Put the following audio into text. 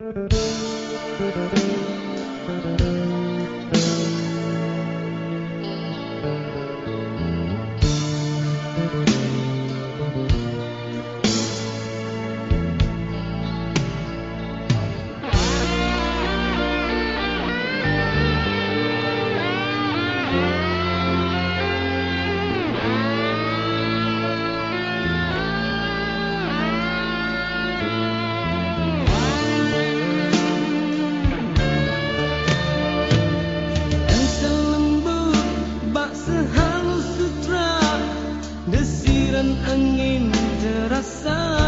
Thank you. dan angin terasa